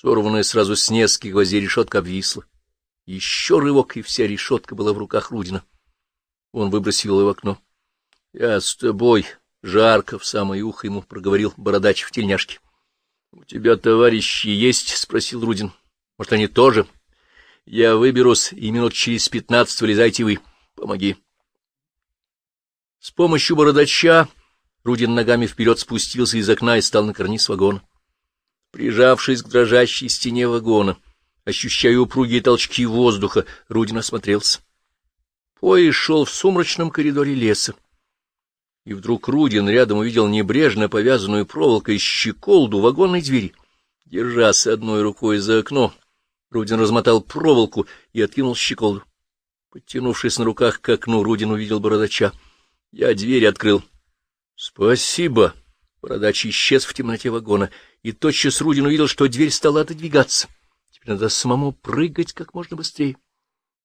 Сорванная сразу с нескольких гвоздей решетка обвисла. Еще рывок, и вся решетка была в руках Рудина. Он выбросил ее в окно. — Я с тобой, — жарко в самое ухо ему проговорил бородач в тельняшке. — У тебя товарищи есть? — спросил Рудин. — Может, они тоже? — Я выберусь, и минут через пятнадцать вылезайте вы. Помоги. С помощью бородача Рудин ногами вперед спустился из окна и стал на карниз вагона. Прижавшись к дрожащей стене вагона, ощущая упругие толчки воздуха, Рудин осмотрелся. Поезд шел в сумрачном коридоре леса. И вдруг Рудин рядом увидел небрежно повязанную проволокой щеколду вагонной двери. Держась одной рукой за окно, Рудин размотал проволоку и откинул щеколду. Подтянувшись на руках к окну, Рудин увидел бородача. Я дверь открыл. — Спасибо. Бородач исчез в темноте вагона, и тотчас Рудин увидел, что дверь стала отодвигаться. Теперь надо самому прыгать как можно быстрее.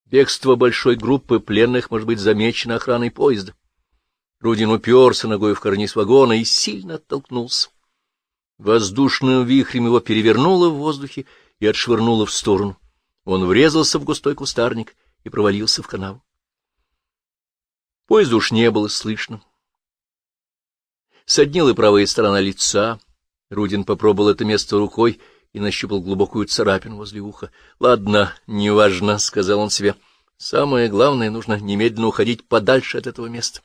Бегство большой группы пленных может быть замечено охраной поезда. Рудин уперся ногой в карниз вагона и сильно оттолкнулся. Воздушным вихрем его перевернуло в воздухе и отшвырнуло в сторону. Он врезался в густой кустарник и провалился в канаву. Поезда уж не было слышно. Соднила правая сторона лица. Рудин попробовал это место рукой и нащупал глубокую царапину возле уха. — Ладно, неважно, — сказал он себе. — Самое главное, нужно немедленно уходить подальше от этого места.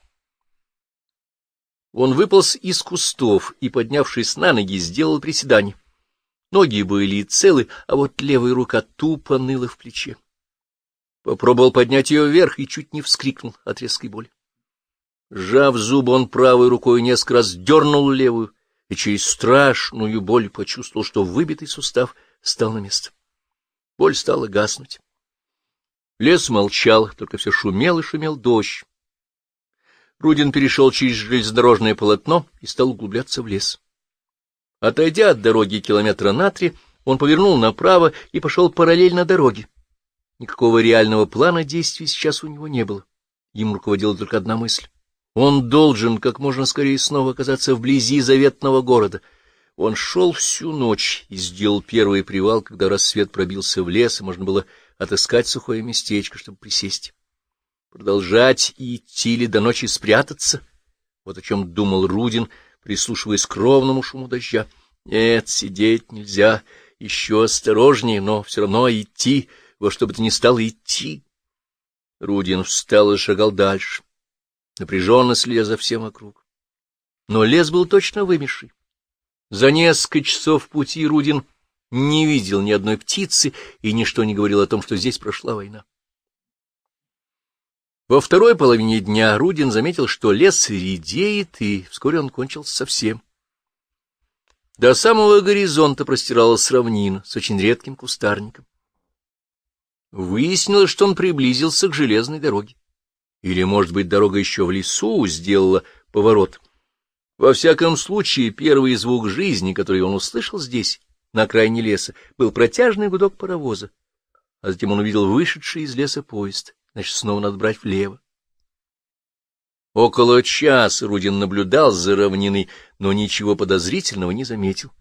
Он выполз из кустов и, поднявшись на ноги, сделал приседание. Ноги были целы, а вот левая рука тупо ныла в плече. Попробовал поднять ее вверх и чуть не вскрикнул от резкой боли. Сжав зубы, он правой рукой несколько раз дернул левую и через страшную боль почувствовал, что выбитый сустав стал на место. Боль стала гаснуть. Лес молчал, только все шумел и шумел дождь. Рудин перешел через железнодорожное полотно и стал углубляться в лес. Отойдя от дороги километра на три, он повернул направо и пошел параллельно дороге. Никакого реального плана действий сейчас у него не было. Им руководила только одна мысль. Он должен как можно скорее снова оказаться вблизи заветного города. Он шел всю ночь и сделал первый привал, когда рассвет пробился в лес, и можно было отыскать сухое местечко, чтобы присесть. Продолжать идти ли до ночи спрятаться? Вот о чем думал Рудин, прислушиваясь к ровному шуму дождя. Нет, сидеть нельзя, еще осторожнее, но все равно идти — во что бы то ни стало идти. Рудин встал и шагал дальше, напряженно следя за всем вокруг. Но лес был точно вымерший. За несколько часов пути Рудин не видел ни одной птицы, и ничто не говорил о том, что здесь прошла война. Во второй половине дня Рудин заметил, что лес редеет, и вскоре он кончился совсем. До самого горизонта простиралась равнина с очень редким кустарником. Выяснилось, что он приблизился к железной дороге. Или, может быть, дорога еще в лесу сделала поворот. Во всяком случае, первый звук жизни, который он услышал здесь, на окраине леса, был протяжный гудок паровоза. А затем он увидел вышедший из леса поезд. Значит, снова надо брать влево. Около часа Рудин наблюдал за равниной, но ничего подозрительного не заметил.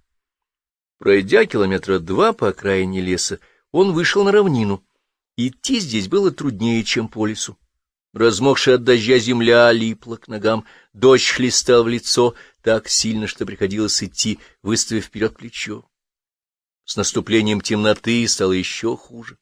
Пройдя километра два по окраине леса, он вышел на равнину. Идти здесь было труднее, чем по лесу. Размокшая от дождя земля липла к ногам, дождь хлестал в лицо так сильно, что приходилось идти, выставив вперед плечо. С наступлением темноты стало еще хуже.